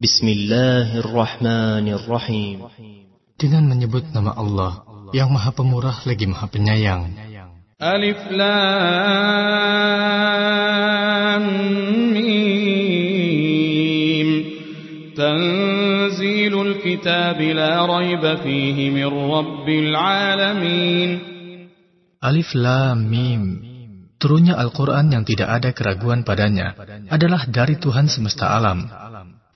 Bismillahirrahmanirrahim. Dengan menyebut nama Allah yang Maha Pemurah lagi Maha Penyayang. Alif Lam Mim. Tanzilul kitab la raiba fihi min Rabbil alamin. Alif Lam Mim. Turunnya Al-Quran yang tidak ada keraguan padanya adalah dari Tuhan semesta alam.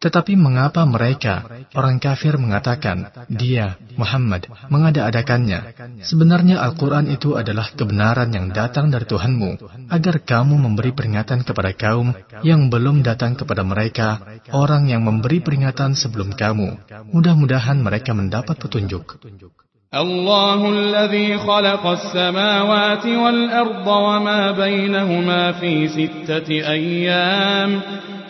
Tetapi mengapa mereka, orang kafir mengatakan, dia, Muhammad, mengada-adakannya? Sebenarnya Al-Quran itu adalah kebenaran yang datang dari Tuhanmu, agar kamu memberi peringatan kepada kaum yang belum datang kepada mereka, orang yang memberi peringatan sebelum kamu. Mudah-mudahan mereka mendapat petunjuk. الله الذي خلق السماوات والأرض وما بينهما في ستة أيام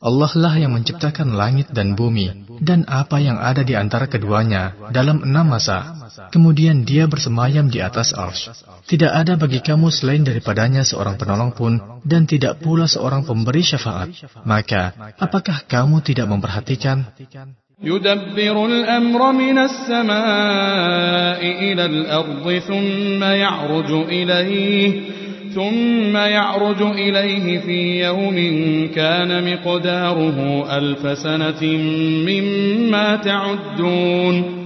Allah lah yang menciptakan langit dan bumi dan apa yang ada di antara keduanya dalam enam masa. Kemudian dia bersemayam di atas arsh. Tidak ada bagi kamu selain daripadanya seorang penolong pun dan tidak pula seorang pemberi syafaat. Maka, apakah kamu tidak memperhatikan? يدبر الأمر من السماء إلى الأرض ثم يعرج إليه ثم يعرج إليه في يوم كان مقداره ألف سنة مما تعدون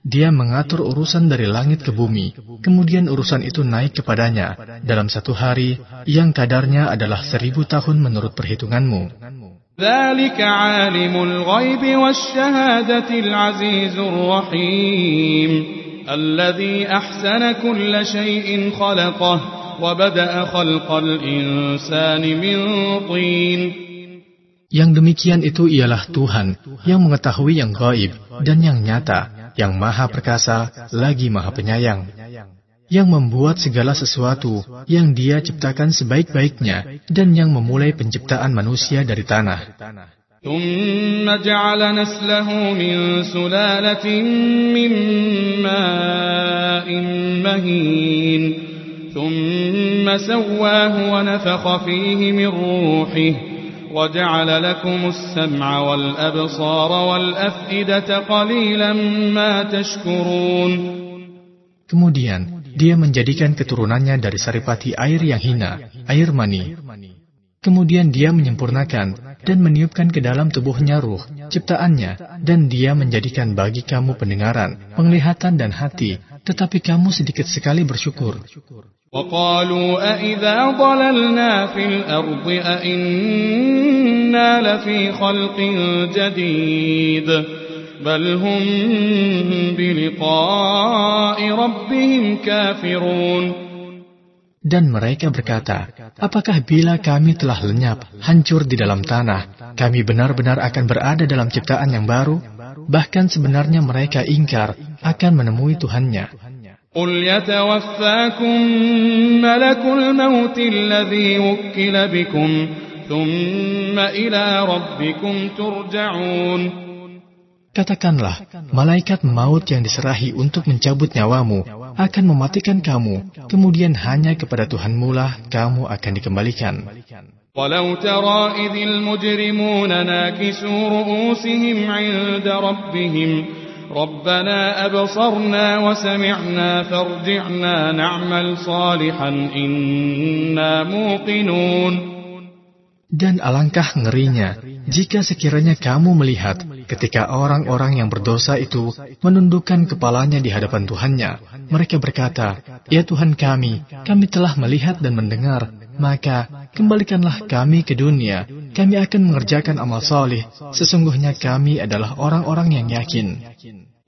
Dia mengatur urusan dari langit ke bumi, kemudian urusan itu naik kepadanya dalam satu hari yang kadarnya adalah seribu tahun menurut perhitunganmu. الذي أحسن كل شيء خلقه وبدأ خلق الإنسان من طين Yang demikian itu ialah Tuhan yang mengetahui yang gaib dan yang nyata, yang maha perkasa lagi maha penyayang, yang membuat segala sesuatu yang dia ciptakan sebaik-baiknya dan yang memulai penciptaan manusia dari tanah. ثم جعل نسله من سلالة من ماء مهين ثم سواه ونفخ فيه من روحه وجعل لكم السمع والأبصار والأفئدة قليلا ما تشكرون Kemudian, dia menjadikan keturunannya dari saripati air yang hina, air mani. Kemudian dia menyempurnakan dan meniupkan ke dalam tubuhnya ruh, ciptaannya, dan dia menjadikan bagi kamu pendengaran, penglihatan dan hati, tetapi kamu sedikit sekali bersyukur. وقالوا أئذا ضللنا في الأرض أئنا لفي خلق جديد بل هم بلقاء ربهم كافرون Dan mereka berkata, apakah bila kami telah lenyap, hancur di dalam tanah, kami benar-benar akan berada dalam ciptaan yang baru? Bahkan sebenarnya mereka ingkar akan menemui Tuhannya. قل يتوفاكم ملك الموت الذي وكل بكم ثم إلى ربكم ترجعون Katakanlah, malaikat maut yang diserahi untuk mencabut nyawamu akan mematikan kamu, kemudian hanya kepada Tuhanmu lah kamu akan dikembalikan. ولو ترى إذ المجرمون ناكسوا رؤوسهم عند ربهم ربنا أبصرنا وسمعنا فارجعنا نعمل صالحا إنا موقنون Dan alangkah ngerinya jika sekiranya kamu melihat ketika orang-orang yang berdosa itu menundukkan kepalanya di hadapan Tuhannya. Mereka berkata, Ya Tuhan kami, kami telah melihat dan mendengar, maka kembalikanlah kami ke dunia. Kami akan mengerjakan amal saleh. Sesungguhnya kami adalah orang-orang yang yakin.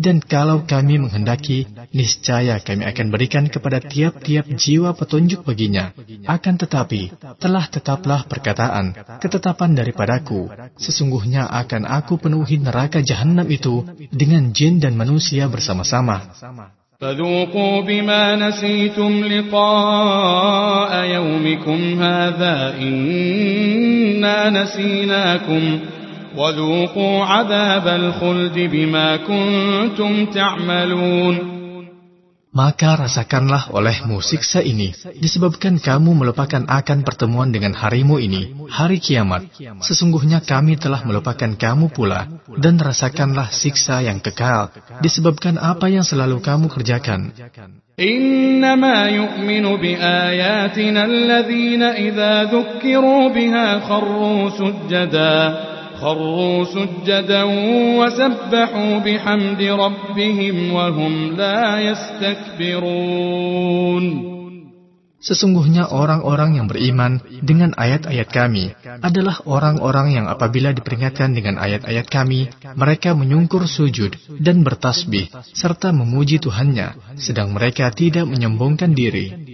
Dan kalau kami menghendaki, niscaya kami akan berikan kepada tiap-tiap jiwa petunjuk baginya. Akan tetapi, telah tetaplah perkataan, ketetapan daripadaku. Sesungguhnya akan aku penuhi neraka jahanam itu dengan jin dan manusia bersama-sama. فذوقوا بما نسيتم لقاء يومكم هذا إنا نسيناكم وذوقوا عذاب الخلد بما كنتم تعملون Maka rasakanlah olehmu siksa ini, disebabkan kamu melupakan akan pertemuan dengan harimu ini, hari kiamat. Sesungguhnya kami telah melupakan kamu pula, dan rasakanlah siksa yang kekal, disebabkan apa yang selalu kamu kerjakan. إنما يؤمن بآياتنا الذين إذا ذكروا بها خروا سجدا خروا سجدا وسبحوا بحمد ربهم وهم لا يستكبرون Sesungguhnya orang-orang yang beriman dengan ayat-ayat kami adalah orang-orang yang apabila diperingatkan dengan ayat-ayat kami, mereka menyungkur sujud dan bertasbih serta memuji Tuhannya, sedang mereka tidak menyombongkan diri.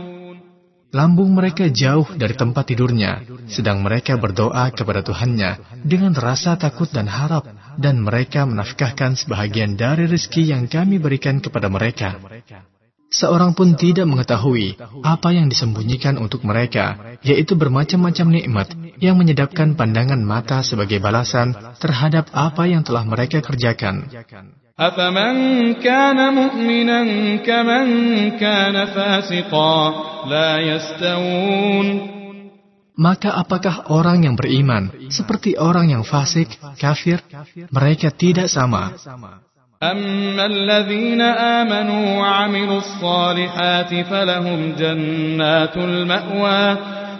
Lambung mereka jauh dari tempat tidurnya, sedang mereka berdoa kepada Tuhannya dengan rasa takut dan harap, dan mereka menafkahkan sebahagian dari rezeki yang kami berikan kepada mereka. Seorang pun tidak mengetahui apa yang disembunyikan untuk mereka, yaitu bermacam-macam nikmat yang menyedapkan pandangan mata sebagai balasan terhadap apa yang telah mereka kerjakan. أفمن كان مؤمنا كمن كان فاسقا لا يستوون Maka apakah orang yang beriman seperti orang yang fasik, kafir? Mereka tidak sama. أما الذين آمنوا وعملوا الصالحات فلهم جنات المأوى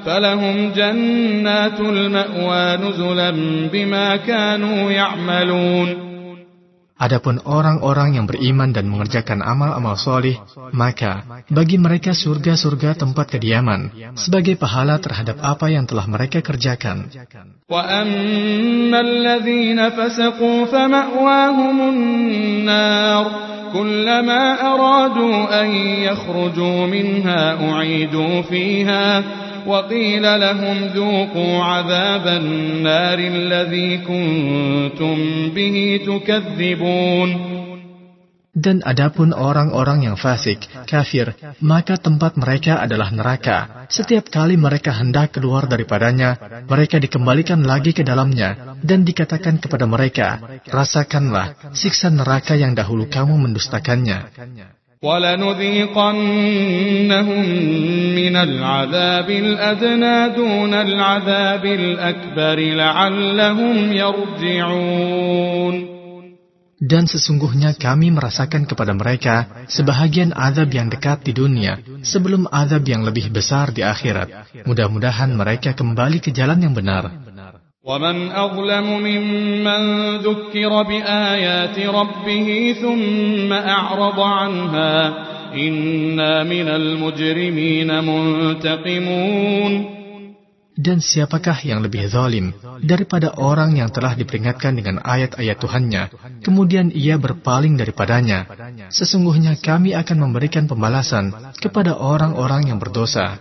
فلهم جنات المأوى نزلا بما كانوا يعملون Adapun orang-orang yang beriman dan mengerjakan amal-amal solih, maka bagi mereka surga-surga tempat kediaman, sebagai pahala terhadap apa yang telah mereka kerjakan. وأما الذين فسقوا فمأواهم النار كلما أرادوا أن يخرجوا منها أعيدوا فيها وقيل لهم ذوقوا عذاب النار الذي كنتم به تكذبون Dan adapun orang-orang yang fasik, kafir, maka tempat mereka adalah neraka. Setiap kali mereka hendak keluar daripadanya, mereka dikembalikan lagi ke dalamnya, dan dikatakan kepada mereka, rasakanlah siksa neraka yang dahulu kamu mendustakannya. ولنذيقنهم من العذاب الأدنى دون العذاب الأكبر لعلهم يرجعون Dan sesungguhnya kami merasakan kepada mereka sebahagian azab yang dekat di dunia sebelum azab yang lebih besar di akhirat. Mudah-mudahan mereka kembali ke jalan yang benar. ومن أظلم ممن ذكر بآيات ربه ثم أعرض عنها إنا من المجرمين منتقمون Dan siapakah yang lebih zalim daripada orang yang telah diperingatkan dengan ayat-ayat Tuhannya, kemudian ia berpaling daripadanya? Sesungguhnya kami akan memberikan pembalasan kepada orang-orang yang berdosa.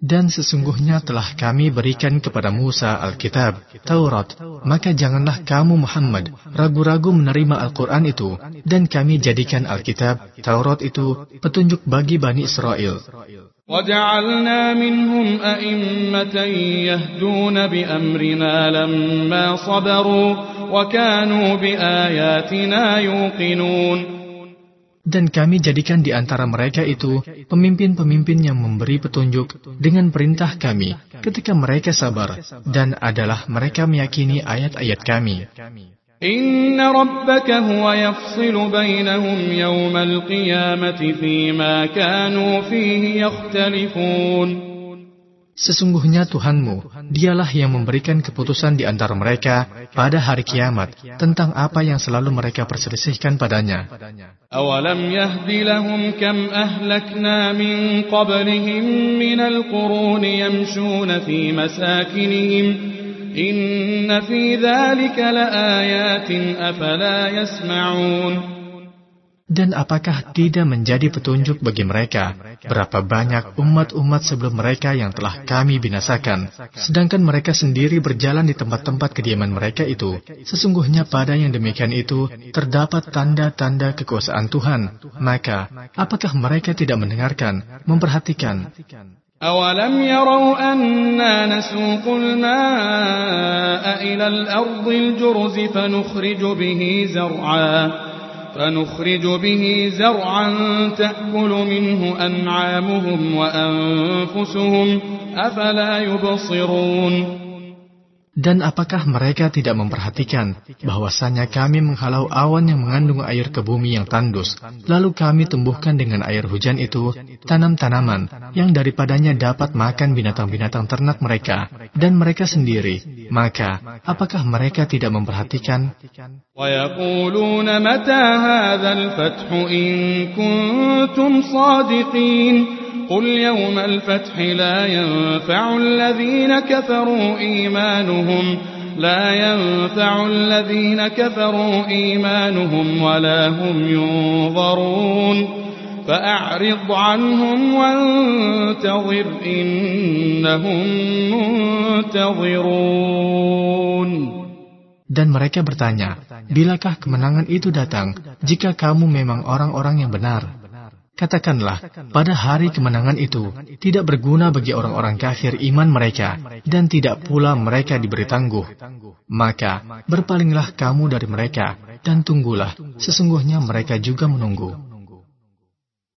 Dan sesungguhnya telah kami berikan kepada Musa Alkitab, Taurat. Maka janganlah kamu Muhammad ragu-ragu menerima Al-Quran itu. Dan kami jadikan Alkitab, Taurat itu petunjuk bagi Bani Israel. وجعلنا منهم أئمة يهدون بأمرنا لما صبروا وكانوا بآياتنا يوقنون Dan kami jadikan di antara mereka itu pemimpin-pemimpin yang memberi petunjuk dengan perintah kami ketika mereka sabar dan adalah mereka meyakini ayat-ayat kami. Inna rabbaka huwa yafsilu bainahum yawmal qiyamati fima kanu fihi yakhtalifun. Sesungguhnya Tuhanmu, dialah yang memberikan keputusan di antara mereka pada hari kiamat tentang apa yang selalu mereka perselisihkan padanya. Min qablihim min al-quruni yamshuna fi masakinihim inna fi dhalika laayatin afala yasma'un dan apakah tidak menjadi petunjuk bagi mereka berapa banyak umat-umat sebelum mereka yang telah kami binasakan, sedangkan mereka sendiri berjalan di tempat-tempat kediaman mereka itu. Sesungguhnya pada yang demikian itu terdapat tanda-tanda kekuasaan Tuhan. Maka, apakah mereka tidak mendengarkan, memperhatikan? أولم يروا أنا نسوق الماء إلى الأرض الجرز فنخرج به زرعا فنخرج به زرعا تأكل منه أنعامهم وأنفسهم أفلا يبصرون Dan apakah mereka tidak memperhatikan bahwasanya kami menghalau awan yang mengandung air ke bumi yang tandus, lalu kami tumbuhkan dengan air hujan itu tanam-tanaman yang daripadanya dapat makan binatang-binatang ternak mereka dan mereka sendiri. Maka, apakah mereka tidak memperhatikan? قل يوم الفتح لا ينفع الذين كفروا إيمانهم لا ينفع الذين كفروا إيمانهم ولا هم ينظرون فأعرض عنهم وانتظر إنهم منتظرون Dan mereka bertanya, bilakah kemenangan itu datang jika kamu memang orang-orang yang benar? Katakanlah, pada hari kemenangan itu tidak berguna bagi orang-orang kafir iman mereka dan tidak pula mereka diberi tangguh. Maka berpalinglah kamu dari mereka dan tunggulah, sesungguhnya mereka juga menunggu.